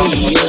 Hallelujah.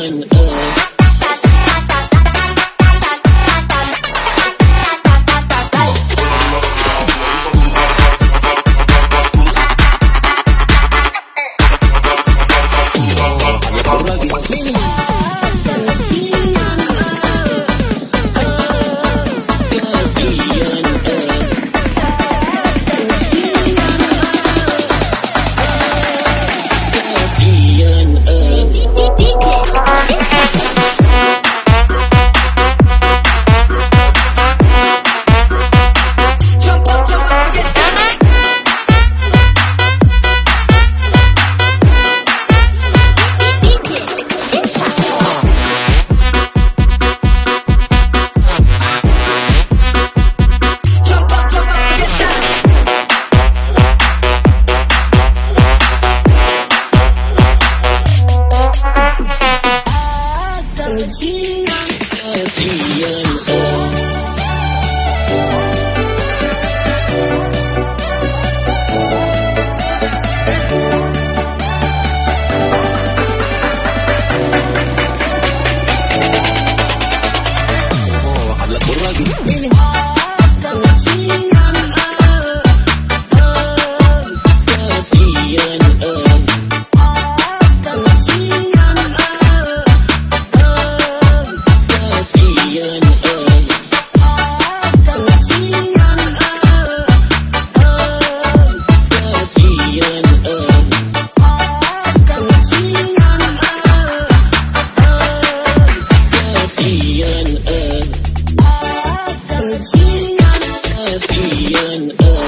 يكفي ينسى We're lesbian. Uh.